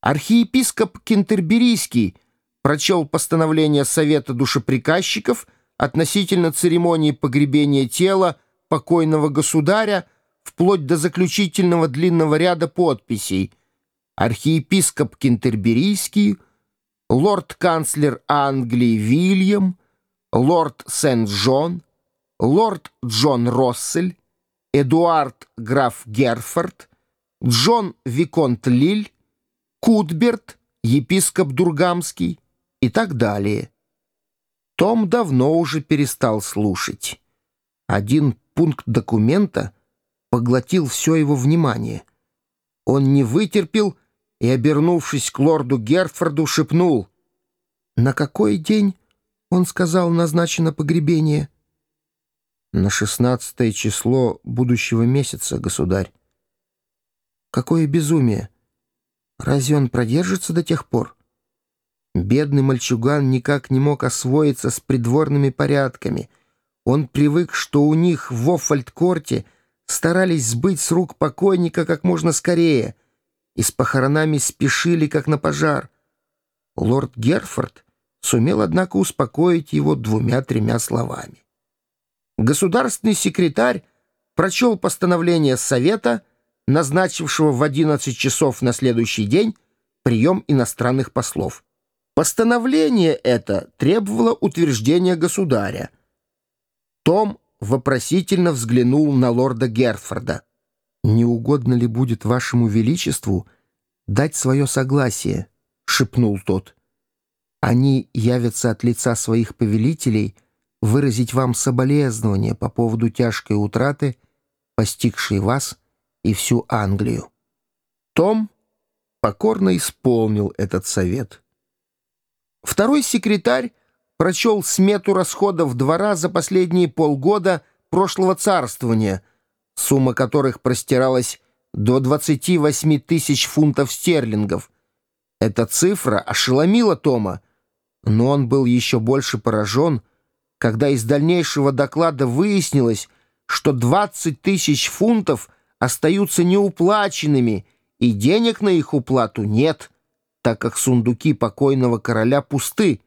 Архиепископ Кентерберийский прочел постановление Совета душеприказчиков относительно церемонии погребения тела покойного государя вплоть до заключительного длинного ряда подписей. Архиепископ Кентерберийский, лорд-канцлер Англии Вильям, лорд Сент-Джон, лорд Джон Россель, Эдуард граф Герфорд, Джон Виконт Лиль, Кутберт, епископ Дургамский и так далее. Том давно уже перестал слушать. Один пункт документа поглотил все его внимание. Он не вытерпел и, обернувшись к лорду Гертфорду, шепнул. «На какой день, — он сказал, — назначено погребение?» «На шестнадцатое число будущего месяца, государь». «Какое безумие! Разве он продержится до тех пор?» Бедный мальчуган никак не мог освоиться с придворными порядками. Он привык, что у них в Оффальдкорте старались сбыть с рук покойника как можно скорее — и с похоронами спешили, как на пожар. Лорд Герфорд сумел, однако, успокоить его двумя-тремя словами. Государственный секретарь прочел постановление Совета, назначившего в 11 часов на следующий день прием иностранных послов. Постановление это требовало утверждения государя. Том вопросительно взглянул на лорда Герфорда не угодно ли будет вашему величеству дать свое согласие?» — шепнул тот. «Они явятся от лица своих повелителей выразить вам соболезнования по поводу тяжкой утраты, постигшей вас и всю Англию». Том покорно исполнил этот совет. Второй секретарь прочел смету расходов двора за последние полгода прошлого царствования — сумма которых простиралась до 28 тысяч фунтов стерлингов. Эта цифра ошеломила Тома, но он был еще больше поражен, когда из дальнейшего доклада выяснилось, что 20 тысяч фунтов остаются неуплаченными, и денег на их уплату нет, так как сундуки покойного короля пусты,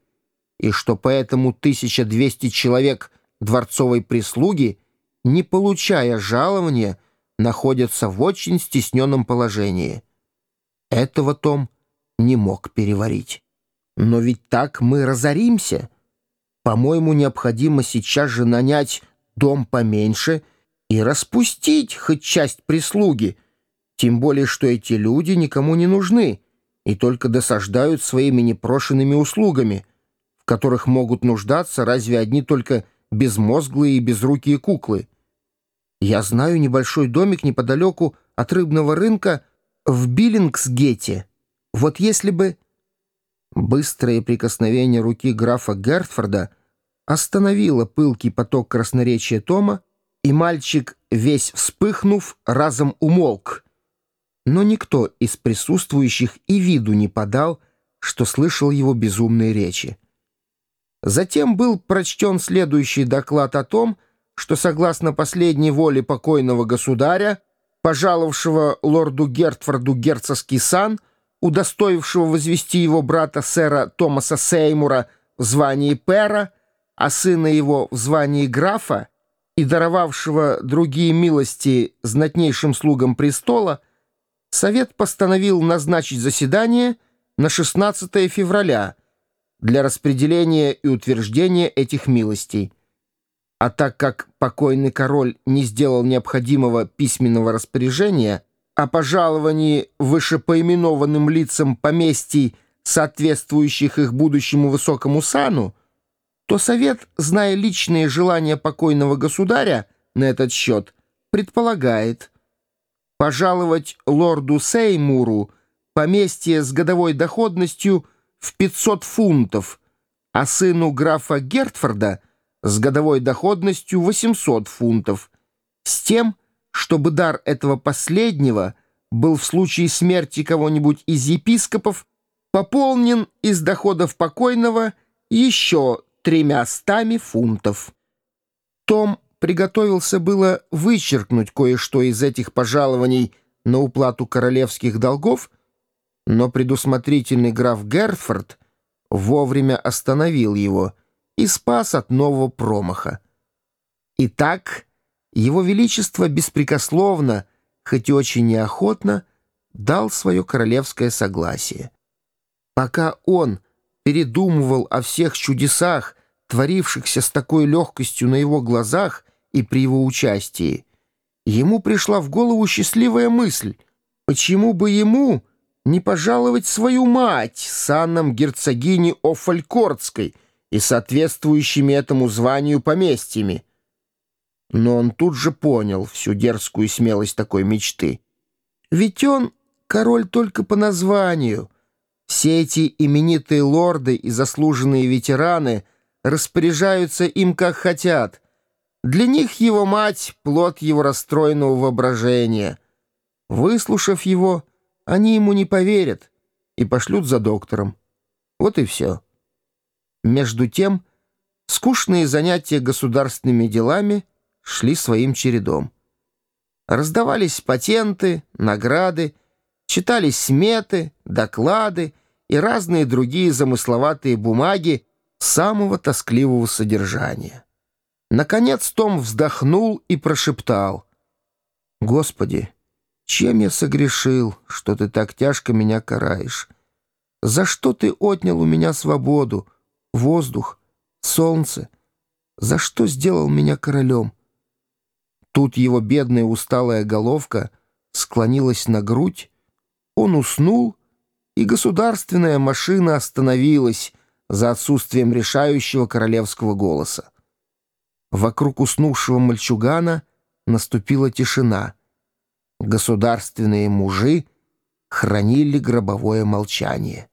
и что поэтому 1200 человек дворцовой прислуги — не получая жалования, находятся в очень стесненном положении. Этого Том не мог переварить. Но ведь так мы разоримся. По-моему, необходимо сейчас же нанять дом поменьше и распустить хоть часть прислуги, тем более, что эти люди никому не нужны и только досаждают своими непрошенными услугами, в которых могут нуждаться разве одни только безмозглые и безрукие куклы. Я знаю небольшой домик неподалеку от рыбного рынка в Биллингсгете. Вот если бы...» Быстрое прикосновение руки графа Гертфорда остановило пылкий поток красноречия Тома, и мальчик, весь вспыхнув, разом умолк. Но никто из присутствующих и виду не подал, что слышал его безумные речи. Затем был прочтен следующий доклад о том, что согласно последней воле покойного государя, пожаловавшего лорду Гертфорду герцогский сан, удостоившего возвести его брата сэра Томаса Сеймура в звании пера, а сына его в звании графа, и даровавшего другие милости знатнейшим слугам престола, Совет постановил назначить заседание на 16 февраля для распределения и утверждения этих милостей. А так как покойный король не сделал необходимого письменного распоряжения о пожаловании вышепоименованным лицам поместий, соответствующих их будущему высокому сану, то совет, зная личные желания покойного государя на этот счет, предполагает пожаловать лорду Сеймуру поместье с годовой доходностью в 500 фунтов, а сыну графа Гертфорда — с годовой доходностью 800 фунтов, с тем, чтобы дар этого последнего был в случае смерти кого-нибудь из епископов пополнен из доходов покойного еще тремя стами фунтов. Том приготовился было вычеркнуть кое-что из этих пожалований на уплату королевских долгов, Но предусмотрительный граф Герфорд вовремя остановил его и спас от нового промаха. Итак, его Величество беспрекословно, хоть и очень неохотно, дал свое королевское согласие. Пока он передумывал о всех чудесах, творившихся с такой легкостью на его глазах и при его участии, ему пришла в голову счастливая мысль, почему бы ему не пожаловать свою мать саном герцогини Офалькордской и соответствующими этому званию поместьями. Но он тут же понял всю дерзкую смелость такой мечты. Ведь он король только по названию. Все эти именитые лорды и заслуженные ветераны распоряжаются им как хотят. Для них его мать — плод его расстроенного воображения. Выслушав его, они ему не поверят и пошлют за доктором. Вот и все. Между тем, скучные занятия государственными делами шли своим чередом. Раздавались патенты, награды, читались сметы, доклады и разные другие замысловатые бумаги самого тоскливого содержания. Наконец Том вздохнул и прошептал. «Господи, чем я согрешил, что ты так тяжко меня караешь? За что ты отнял у меня свободу, воздух, солнце? За что сделал меня королем?» Тут его бедная усталая головка склонилась на грудь, он уснул, и государственная машина остановилась за отсутствием решающего королевского голоса. Вокруг уснувшего мальчугана наступила тишина. Государственные мужи хранили гробовое молчание.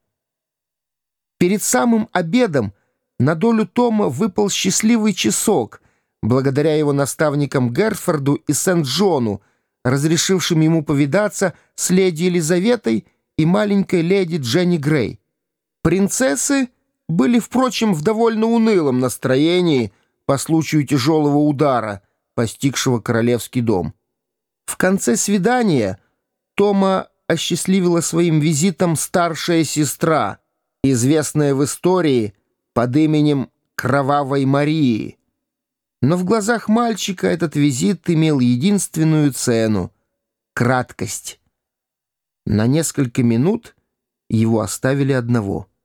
Перед самым обедом на долю Тома выпал счастливый часок, благодаря его наставникам Герфорду и Сент-Джону, разрешившим ему повидаться с леди Елизаветой и маленькой леди Дженни Грей. Принцессы были, впрочем, в довольно унылом настроении по случаю тяжелого удара, постигшего королевский дом. В конце свидания Тома осчастливила своим визитом старшая сестра, известная в истории под именем Кровавой Марии. Но в глазах мальчика этот визит имел единственную цену — краткость. На несколько минут его оставили одного —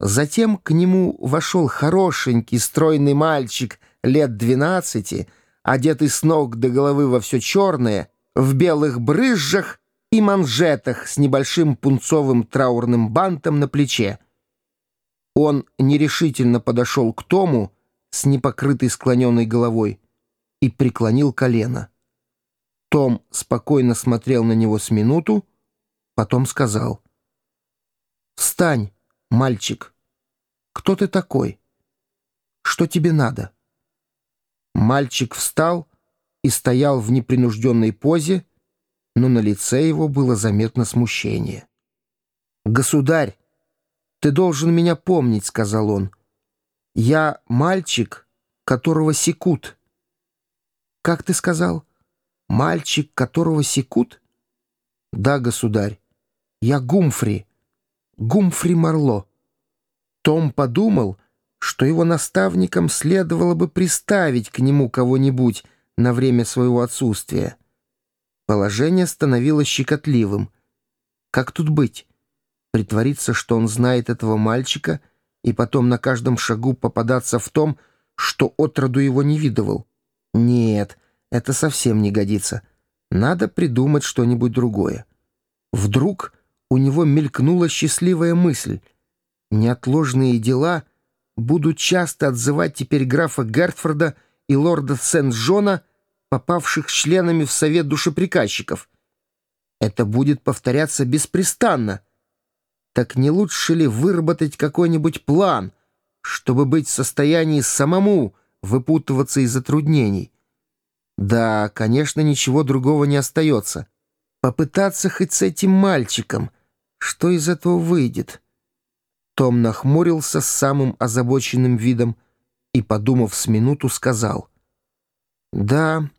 Затем к нему вошел хорошенький, стройный мальчик лет двенадцати, одетый с ног до головы во все черное, в белых брызжах и манжетах с небольшим пунцовым траурным бантом на плече. Он нерешительно подошел к Тому с непокрытой склоненной головой и преклонил колено. Том спокойно смотрел на него с минуту, потом сказал «Встань!» «Мальчик, кто ты такой? Что тебе надо?» Мальчик встал и стоял в непринужденной позе, но на лице его было заметно смущение. «Государь, ты должен меня помнить», — сказал он. «Я мальчик, которого секут». «Как ты сказал? Мальчик, которого секут?» «Да, государь, я Гумфри». Гумфри Марло. Том подумал, что его наставникам следовало бы приставить к нему кого-нибудь на время своего отсутствия. Положение становилось щекотливым. Как тут быть? Притвориться, что он знает этого мальчика, и потом на каждом шагу попадаться в том, что отроду его не видывал? Нет, это совсем не годится. Надо придумать что-нибудь другое. Вдруг у него мелькнула счастливая мысль. Неотложные дела будут часто отзывать теперь графа Гертфорда и лорда Сент-Джона, попавших членами в совет душеприказчиков. Это будет повторяться беспрестанно. Так не лучше ли выработать какой-нибудь план, чтобы быть в состоянии самому выпутываться из затруднений? Да, конечно, ничего другого не остается. Попытаться хоть с этим мальчиком — что из этого выйдет? Том нахмурился с самым озабоченным видом и, подумав с минуту, сказал. «Да,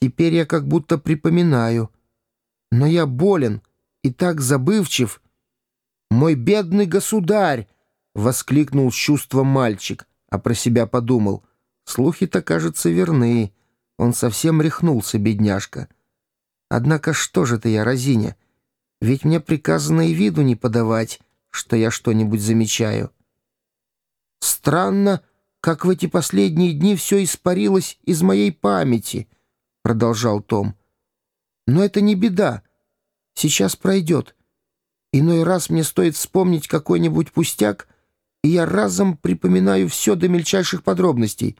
теперь я как будто припоминаю. Но я болен и так забывчив, «Мой бедный государь!» — воскликнул с чувством мальчик, а про себя подумал. «Слухи-то, кажется, верны. Он совсем рехнулся, бедняжка. Однако что же ты я, разиня? Ведь мне приказано и виду не подавать, что я что-нибудь замечаю». «Странно, как в эти последние дни все испарилось из моей памяти», — продолжал Том. «Но это не беда. Сейчас пройдет». Иной раз мне стоит вспомнить какой-нибудь пустяк, и я разом припоминаю все до мельчайших подробностей.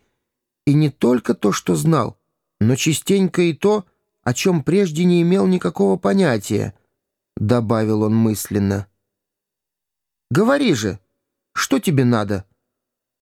И не только то, что знал, но частенько и то, о чем прежде не имел никакого понятия, — добавил он мысленно. «Говори же, что тебе надо?»